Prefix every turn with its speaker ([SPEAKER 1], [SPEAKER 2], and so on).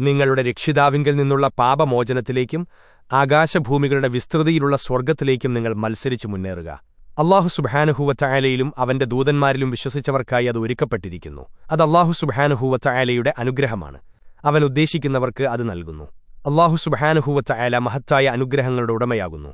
[SPEAKER 1] നിങ്ങളുടെ രക്ഷിതാവിങ്കിൽ നിന്നുള്ള പാപമോചനത്തിലേക്കും ആകാശഭൂമികളുടെ വിസ്തൃതിയിലുള്ള സ്വർഗത്തിലേക്കും നിങ്ങൾ മത്സരിച്ചു മുന്നേറുക. അള്ളാഹു സുബാനുഹൂവത്തായാലയിലും അവന്റെ ദൂതന്മാരിലും വിശ്വസിച്ചവർക്കായി അത് ഒരുക്കപ്പെട്ടിരിക്കുന്നു. അത് അള്ളാഹു സുബാനുഹൂവത്തായാലയുടെ അനുഗ്രഹമാണ്. അവൻ ഉദ്ദേശിക്കുന്നവർക്ക് അത് നൽകുന്നു. അള്ളാഹു സുബാനുഹൂവത്തായാല മഹത്തായ അനുഗ്രഹങ്ങളുടെ ഉടമയാകുന്നു.